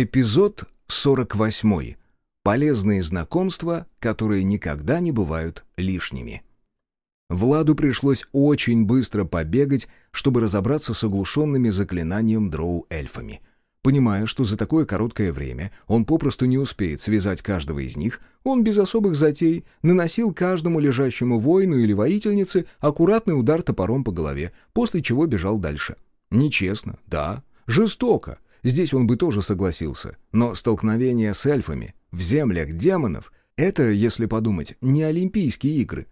Эпизод 48. Полезные знакомства, которые никогда не бывают лишними. Владу пришлось очень быстро побегать, чтобы разобраться с оглушенными заклинанием дроу-эльфами. Понимая, что за такое короткое время он попросту не успеет связать каждого из них, он без особых затей наносил каждому лежащему воину или воительнице аккуратный удар топором по голове, после чего бежал дальше. Нечестно, да, жестоко, Здесь он бы тоже согласился. Но столкновение с эльфами в землях демонов — это, если подумать, не Олимпийские игры.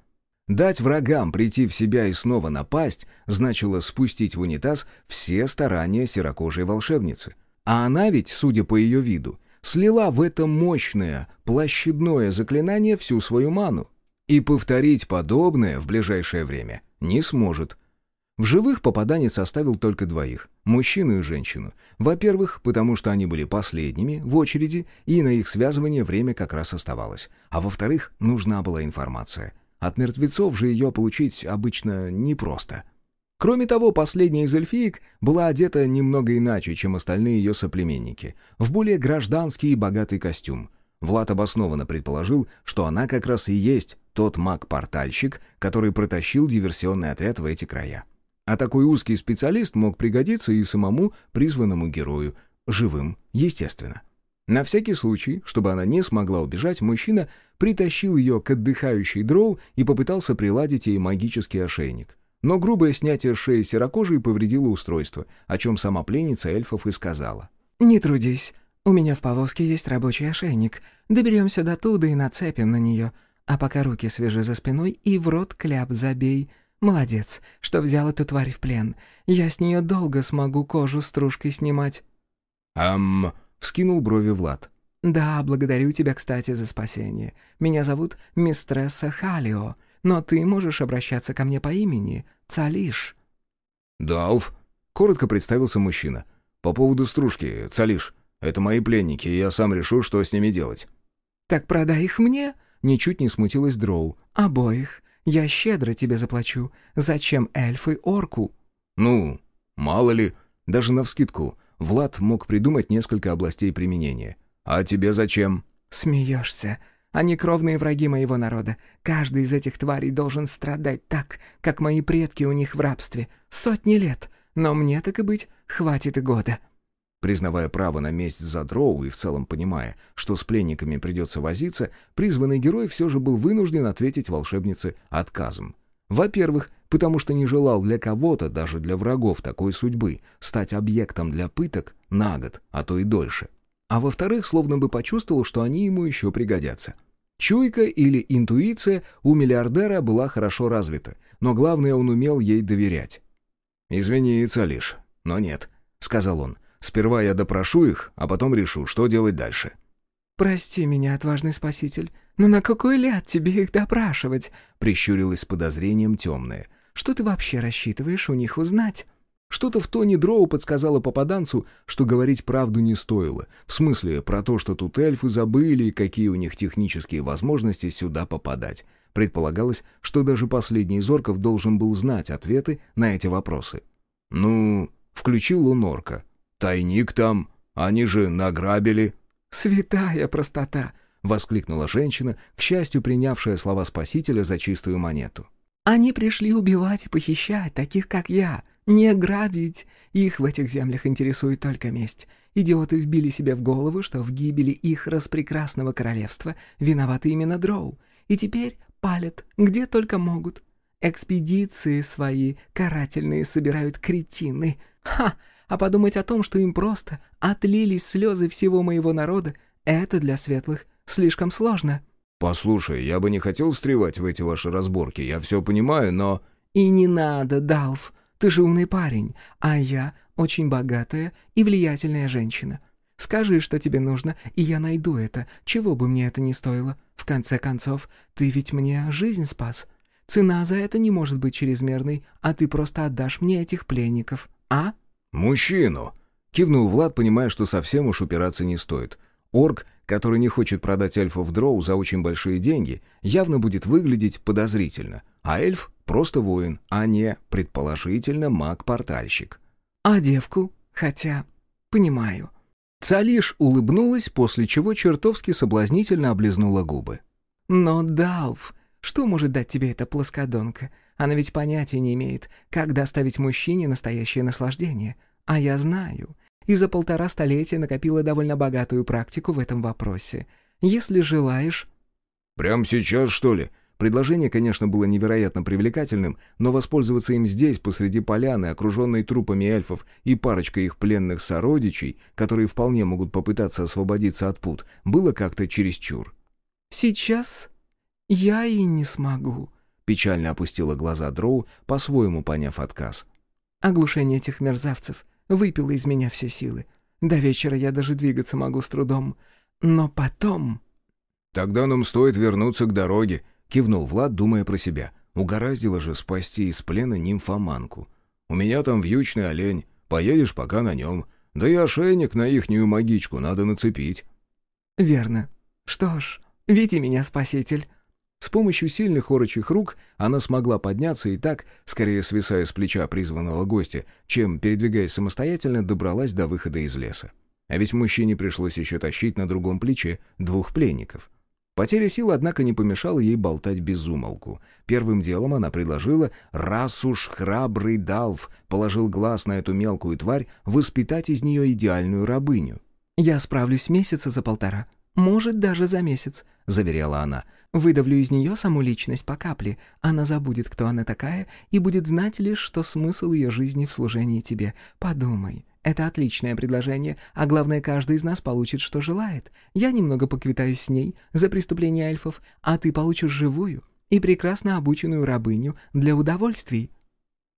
Дать врагам прийти в себя и снова напасть значило спустить в унитаз все старания серокожей волшебницы. А она ведь, судя по ее виду, слила в это мощное, площадное заклинание всю свою ману. И повторить подобное в ближайшее время не сможет — в живых попаданец оставил только двоих – мужчину и женщину. Во-первых, потому что они были последними в очереди, и на их связывание время как раз оставалось. А во-вторых, нужна была информация. От мертвецов же ее получить обычно непросто. Кроме того, последняя из эльфиек была одета немного иначе, чем остальные ее соплеменники, в более гражданский и богатый костюм. Влад обоснованно предположил, что она как раз и есть тот маг-портальщик, который протащил диверсионный отряд в эти края. А такой узкий специалист мог пригодиться и самому призванному герою, живым, естественно. На всякий случай, чтобы она не смогла убежать, мужчина притащил ее к отдыхающей дроу и попытался приладить ей магический ошейник. Но грубое снятие шеи серокожей повредило устройство, о чем сама пленница эльфов и сказала. «Не трудись, у меня в повозке есть рабочий ошейник. Доберемся до туда и нацепим на нее. А пока руки свежи за спиной и в рот кляп забей. Молодец, что взял эту тварь в плен. Я с нее долго смогу кожу стружкой снимать». «Ам...» — вскинул брови Влад. «Да, благодарю тебя, кстати, за спасение. Меня зовут мистресса Халио, но ты можешь обращаться ко мне по имени Цалиш». «Далф», — коротко представился мужчина. «По поводу стружки, Цалиш, это мои пленники, и я сам решу, что с ними делать». «Так продай их мне?» — ничуть не смутилась Дроу. «Обоих. Я щедро тебе заплачу. Зачем эльфы орку?» «Ну, мало ли, даже навскидку. Влад мог придумать несколько областей применения. А тебе зачем?» «Смеешься. Они кровные враги моего народа. Каждый из этих тварей должен страдать так, как мои предки у них в рабстве. Сотни лет. Но мне, так и быть, хватит и года». Признавая право на месть за дроу и в целом понимая, что с пленниками придется возиться, призванный герой все же был вынужден ответить волшебнице отказом. Во-первых, потому что не желал для кого-то, даже для врагов такой судьбы, стать объектом для пыток на год, а то и дольше. А во-вторых, словно бы почувствовал, что они ему еще пригодятся. Чуйка или интуиция у миллиардера была хорошо развита, но главное, он умел ей доверять. «Извини, Цалиш, но нет», — сказал он. Сперва я допрошу их, а потом решу, что делать дальше». «Прости меня, отважный спаситель, но на какой ляд тебе их допрашивать?» — прищурилась с подозрением темная. «Что ты вообще рассчитываешь у них узнать?» Что-то в тоне Дроу подсказало попаданцу, что говорить правду не стоило. В смысле, про то, что тут эльфы забыли и какие у них технические возможности сюда попадать. Предполагалось, что даже последний из орков должен был знать ответы на эти вопросы. «Ну...» — включил он орка. Тайник там, они же награбили». «Святая простота!» — воскликнула женщина, к счастью, принявшая слова Спасителя за чистую монету. «Они пришли убивать и похищать, таких как я, не грабить. Их в этих землях интересует только месть. Идиоты вбили себе в голову, что в гибели их распрекрасного королевства виноваты именно дроу, и теперь палят, где только могут. Экспедиции свои карательные собирают кретины. Ха! А подумать о том, что им просто отлились слезы всего моего народа, это для светлых слишком сложно». «Послушай, я бы не хотел встревать в эти ваши разборки, я все понимаю, но...» «И не надо, Далф, ты же умный парень, а я очень богатая и влиятельная женщина. Скажи, что тебе нужно, и я найду это, чего бы мне это ни стоило. В конце концов, ты ведь мне жизнь спас. Цена за это не может быть чрезмерной, а ты просто отдашь мне этих пленников, а?» «Мужчину!» — кивнул Влад, понимая, что совсем уж упираться не стоит. Орк, который не хочет продать эльфов дроу за очень большие деньги, явно будет выглядеть подозрительно, а эльф — просто воин, а не, предположительно, маг-портальщик. «А девку? Хотя... понимаю. Цалиш улыбнулась, после чего чертовски соблазнительно облизнула губы. «Но, Далф, что может дать тебе эта плоскодонка? Она ведь понятия не имеет, как доставить мужчине настоящее наслаждение. А я знаю. И за полтора столетия накопила довольно богатую практику в этом вопросе. Если желаешь...» «Прямо сейчас, что ли?» Предложение, конечно, было невероятно привлекательным, но воспользоваться им здесь, посреди поляны, окруженной трупами эльфов и парочкой их пленных сородичей, которые вполне могут попытаться освободиться от пут, было как-то чересчур. «Сейчас я и не смогу», — печально опустила глаза Дроу, по-своему поняв отказ. «Оглушение этих мерзавцев выпило из меня все силы. До вечера я даже двигаться могу с трудом. Но потом...» «Тогда нам стоит вернуться к дороге», — кивнул Влад, думая про себя. «Угораздило же спасти из плена нимфоманку. У меня там вьючный олень, поедешь пока на нем. Да и ошейник на ихнюю магичку надо нацепить». «Верно. Что ж, веди меня, спаситель». С помощью сильных орочих рук она смогла подняться и так, скорее свисая с плеча призванного гостя, чем, передвигаясь самостоятельно, добралась до выхода из леса. А ведь мужчине пришлось еще тащить на другом плече двух пленников. Потеря сил, однако, не помешала ей болтать без умолку. Первым делом она предложила, раз уж храбрый Далф положил глаз на эту мелкую тварь, воспитать из нее идеальную рабыню. «Я справлюсь месяца за полтора, может, даже за месяц», — заверяла она. «Выдавлю из нее саму личность по капле. Она забудет, кто она такая, и будет знать лишь, что смысл ее жизни в служении тебе. Подумай, это отличное предложение, а главное, каждый из нас получит, что желает. Я немного поквитаюсь с ней за преступление эльфов, а ты получишь живую и прекрасно обученную рабыню для удовольствий».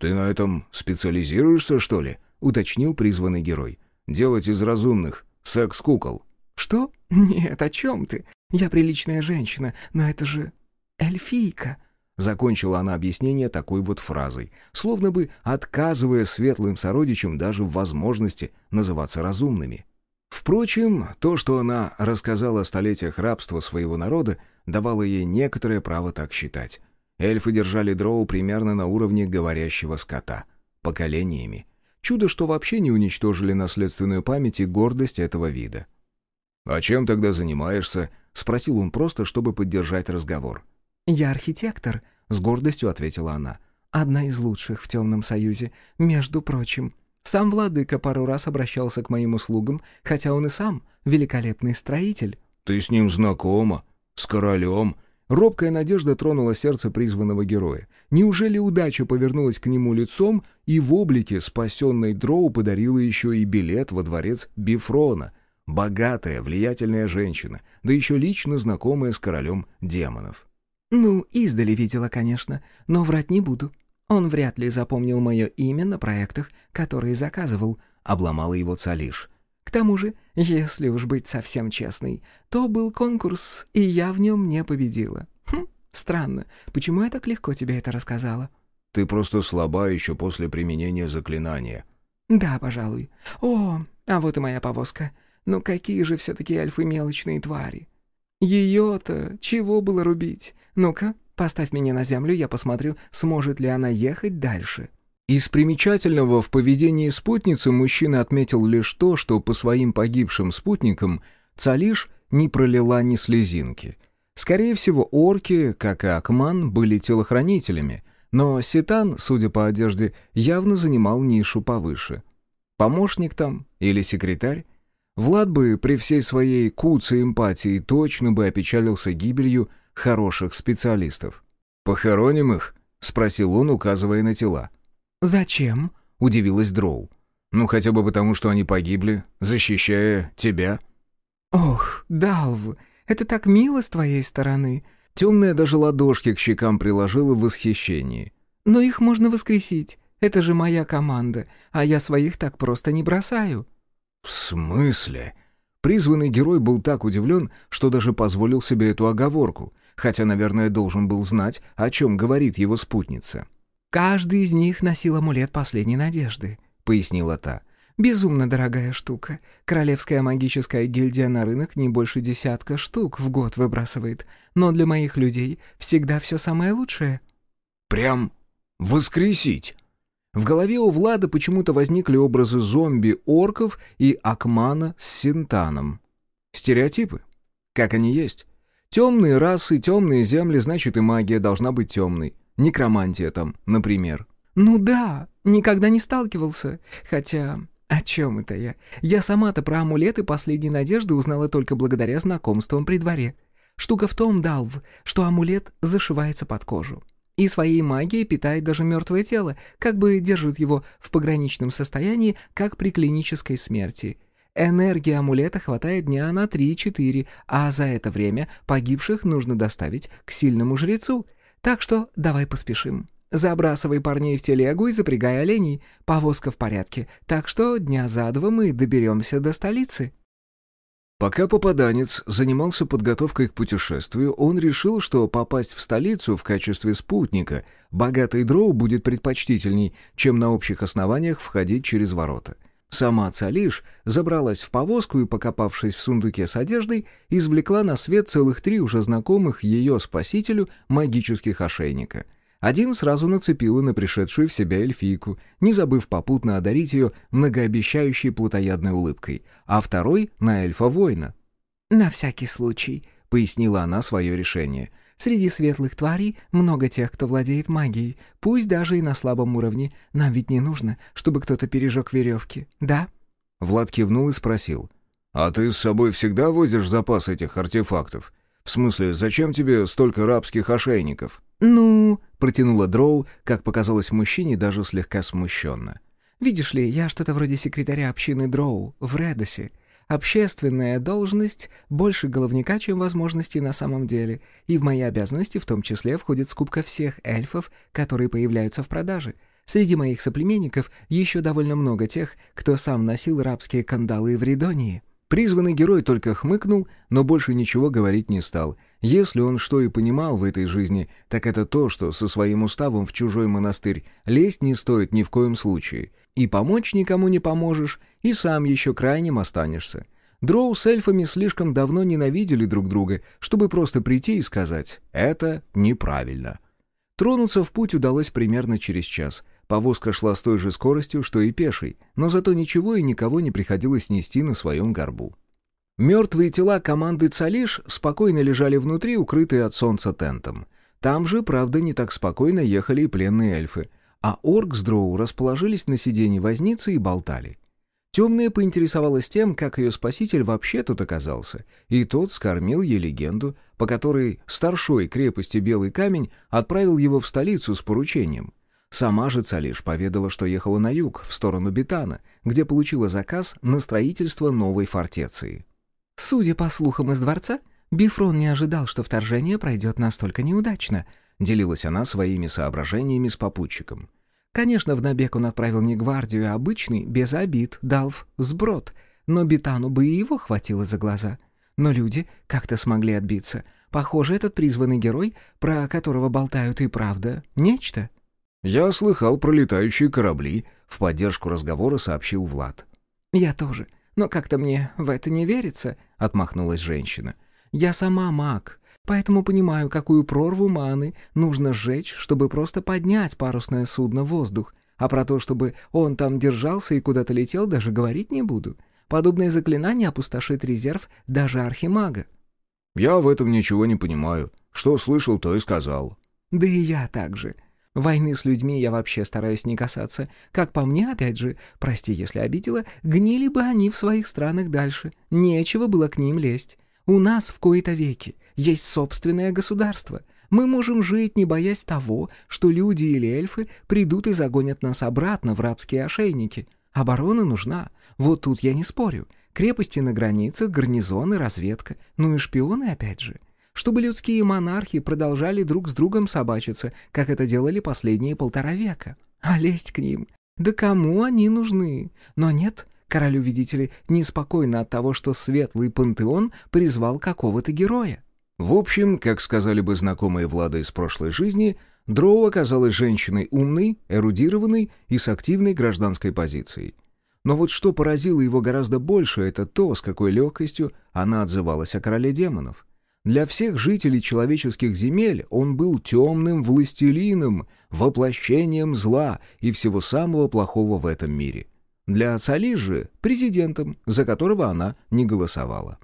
«Ты на этом специализируешься, что ли?» — уточнил призванный герой. «Делать из разумных секс-кукол». «Что? Нет, о чем ты? Я приличная женщина, но это же эльфийка». Закончила она объяснение такой вот фразой, словно бы отказывая светлым сородичам даже в возможности называться разумными. Впрочем, то, что она рассказала о столетиях рабства своего народа, давало ей некоторое право так считать. Эльфы держали дроу примерно на уровне говорящего скота. Поколениями. Чудо, что вообще не уничтожили наследственную память и гордость этого вида. «А чем тогда занимаешься?» — спросил он просто, чтобы поддержать разговор. «Я архитектор», — с гордостью ответила она. «Одна из лучших в Темном Союзе, между прочим. Сам владыка пару раз обращался к моим услугам, хотя он и сам великолепный строитель». «Ты с ним знакома? С королем?» Робкая надежда тронула сердце призванного героя. Неужели удача повернулась к нему лицом и в облике спасенной Дроу подарила еще и билет во дворец Бифрона? Богатая, влиятельная женщина, да еще лично знакомая с королем демонов. «Ну, издали видела, конечно, но врать не буду. Он вряд ли запомнил мое имя на проектах, которые заказывал», — обломала его Цалиш. «К тому же, если уж быть совсем честной, то был конкурс, и я в нем не победила. Хм, странно, почему я так легко тебе это рассказала?» «Ты просто слаба еще после применения заклинания». «Да, пожалуй. О, а вот и моя повозка. Ну какие же все-таки альфы мелочные твари. Ее-то чего было рубить? Ну-ка, поставь меня на землю, я посмотрю, сможет ли она ехать дальше». Из примечательного в поведении спутницы мужчина отметил лишь то, что по своим погибшим спутникам Цалиш не пролила ни слезинки. Скорее всего, орки, как и Акман, были телохранителями, но Ситан, судя по одежде, явно занимал нишу повыше. Помощник там или секретарь? Влад бы при всей своей куце эмпатии точно бы опечалился гибелью хороших специалистов. «Похороним их?» — спросил он, указывая на тела. «Зачем?» — удивилась Дроу. «Ну, хотя бы потому, что они погибли, защищая тебя». «Ох, Далв, это так мило с твоей стороны!» Темная даже ладошки к щекам приложила в восхищении. «Но их можно воскресить. Это же моя команда, а я своих так просто не бросаю». «В смысле?» Призванный герой был так удивлен, что даже позволил себе эту оговорку, хотя, наверное, должен был знать, о чем говорит его спутница. «Каждый из них носил амулет последней надежды», — пояснила та. «Безумно дорогая штука. Королевская магическая гильдия на рынок не больше десятка штук в год выбрасывает. Но для моих людей всегда все самое лучшее». «Прям воскресить?» В голове у Влада почему-то возникли образы зомби-орков и Акмана с Синтаном. Стереотипы. Как они есть. Темные расы, темные земли, значит и магия должна быть темной. Некромантия там, например. «Ну да, никогда не сталкивался. Хотя, о чем это я? Я сама-то про амулеты последней надежды узнала только благодаря знакомствам при дворе. Штука в том, Далв, что амулет зашивается под кожу. И своей магией питает даже мертвое тело, как бы держит его в пограничном состоянии, как при клинической смерти. Энергии амулета хватает дня на 3-4, а за это время погибших нужно доставить к сильному жрецу. Так что давай поспешим. Забрасывай парней в телегу и запрягай оленей. Повозка в порядке, так что дня за два мы доберемся до столицы». Пока попаданец занимался подготовкой к путешествию, он решил, что попасть в столицу в качестве спутника богатый дроу будет предпочтительней, чем на общих основаниях входить через ворота. Сама Цалиш забралась в повозку и, покопавшись в сундуке с одеждой, извлекла на свет целых три уже знакомых ее спасителю магических ошейника — один сразу нацепила на пришедшую в себя эльфийку, не забыв попутно одарить ее многообещающей плотоядной улыбкой, а второй — на эльфа-воина. «На всякий случай», — пояснила она свое решение. «Среди светлых тварей много тех, кто владеет магией, пусть даже и на слабом уровне. Нам ведь не нужно, чтобы кто-то пережег веревки, да?» Влад кивнул и спросил. «А ты с собой всегда возишь запас этих артефактов? В смысле, зачем тебе столько рабских ошейников?» «Ну...» — протянула Дроу, как показалось мужчине, даже слегка смущенно. «Видишь ли, я что-то вроде секретаря общины Дроу в Редосе. Общественная должность больше головника, чем возможностей на самом деле, и в мои обязанности в том числе входит скупка всех эльфов, которые появляются в продаже. Среди моих соплеменников еще довольно много тех, кто сам носил рабские кандалы в Ридонии». Призванный герой только хмыкнул, но больше ничего говорить не стал. Если он что и понимал в этой жизни, так это то, что со своим уставом в чужой монастырь лезть не стоит ни в коем случае. И помочь никому не поможешь, и сам еще крайним останешься. Дроу с эльфами слишком давно ненавидели друг друга, чтобы просто прийти и сказать «это неправильно». Тронуться в путь удалось примерно через час — Повозка шла с той же скоростью, что и пеший, но зато ничего и никого не приходилось нести на своем горбу. Мертвые тела команды «Цалиш» спокойно лежали внутри, укрытые от солнца тентом. Там же, правда, не так спокойно ехали и пленные эльфы, а орк с дроу расположились на сиденье возницы и болтали. Темная поинтересовалась тем, как ее спаситель вообще тут оказался, и тот скормил ей легенду, по которой старшой крепости Белый Камень отправил его в столицу с поручением. Сама же Цалиш поведала, что ехала на юг, в сторону Бетана, где получила заказ на строительство новой фортеции. «Судя по слухам из дворца, Бифрон не ожидал, что вторжение пройдет настолько неудачно», делилась она своими соображениями с попутчиком. Конечно, в набег он отправил не гвардию, а обычный, без обид, Далф, сброд, но Бетану бы и его хватило за глаза. Но люди как-то смогли отбиться. Похоже, этот призванный герой, про которого болтают и правда, нечто. «Я слыхал про летающие корабли», — в поддержку разговора сообщил Влад. «Я тоже. Но как-то мне в это не верится», — отмахнулась женщина. «Я сама маг, поэтому понимаю, какую прорву маны нужно сжечь, чтобы просто поднять парусное судно в воздух. А про то, чтобы он там держался и куда-то летел, даже говорить не буду. Подобное заклинание опустошит резерв даже архимага». «Я в этом ничего не понимаю. Что слышал, то и сказал». «Да и я так же. Войны с людьми я вообще стараюсь не касаться. Как по мне, опять же, прости, если обидела, гнили бы они в своих странах дальше. Нечего было к ним лезть. У нас в кои-то веки есть собственное государство. Мы можем жить, не боясь того, что люди или эльфы придут и загонят нас обратно в рабские ошейники. Оборона нужна. Вот тут я не спорю. Крепости на границах, гарнизоны, разведка. Ну и шпионы опять же чтобы людские монархи продолжали друг с другом собачиться, как это делали последние полтора века. А лезть к ним? Да кому они нужны? Но нет, королю, видите ли, неспокойно от того, что светлый пантеон призвал какого-то героя. В общем, как сказали бы знакомые Влада из прошлой жизни, Дроу оказалась женщиной умной, эрудированной и с активной гражданской позицией. Но вот что поразило его гораздо больше, это то, с какой легкостью она отзывалась о короле демонов. Для всех жителей человеческих земель он был темным властелином, воплощением зла и всего самого плохого в этом мире. Для Цали же — президентом, за которого она не голосовала.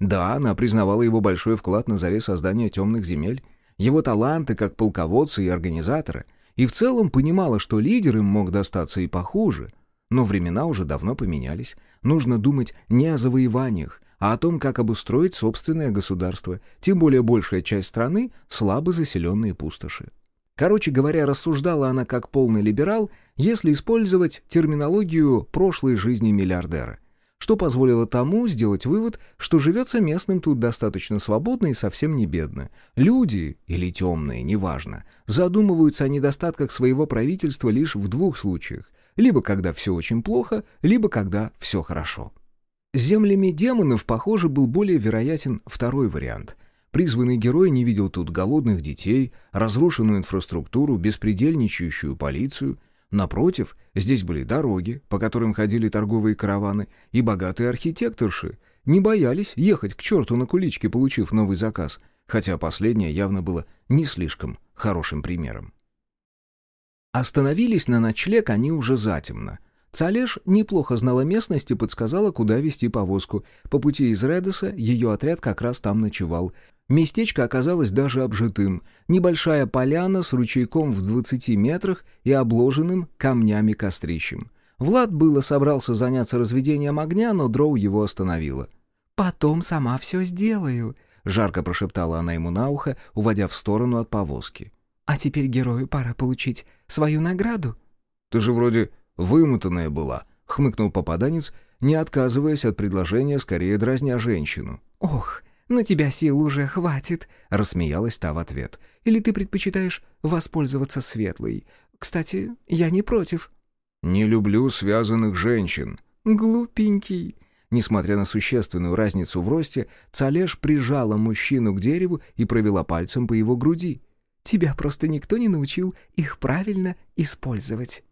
Да, она признавала его большой вклад на заре создания темных земель, его таланты как полководца и организатора, и в целом понимала, что лидер им мог достаться и похуже. Но времена уже давно поменялись. Нужно думать не о завоеваниях, а о том, как обустроить собственное государство, тем более большая часть страны — слабо заселенные пустоши. Короче говоря, рассуждала она как полный либерал, если использовать терминологию прошлой жизни миллиардера, что позволило тому сделать вывод, что живется местным тут достаточно свободно и совсем не бедно. Люди, или темные, неважно, задумываются о недостатках своего правительства лишь в двух случаях, либо когда все очень плохо, либо когда все хорошо. Землями демонов, похоже, был более вероятен второй вариант. Призванный герой не видел тут голодных детей, разрушенную инфраструктуру, беспредельничающую полицию. Напротив, здесь были дороги, по которым ходили торговые караваны, и богатые архитекторши. Не боялись ехать к черту на куличке, получив новый заказ, хотя последнее явно было не слишком хорошим примером. Остановились на ночлег они уже затемно — Цалеш неплохо знала местность и подсказала, куда вести повозку. По пути из Редеса ее отряд как раз там ночевал. Местечко оказалось даже обжитым. Небольшая поляна с ручейком в 20 метрах и обложенным камнями кострищем. Влад было собрался заняться разведением огня, но Дроу его остановила. «Потом сама все сделаю», — жарко прошептала она ему на ухо, уводя в сторону от повозки. «А теперь герою пора получить свою награду». «Ты же вроде вымотанная была», — хмыкнул попаданец, не отказываясь от предложения, скорее дразня женщину. «Ох, на тебя сил уже хватит», — рассмеялась та в ответ. «Или ты предпочитаешь воспользоваться светлой? Кстати, я не против». «Не люблю связанных женщин». «Глупенький». Несмотря на существенную разницу в росте, Цалеш прижала мужчину к дереву и провела пальцем по его груди. «Тебя просто никто не научил их правильно использовать».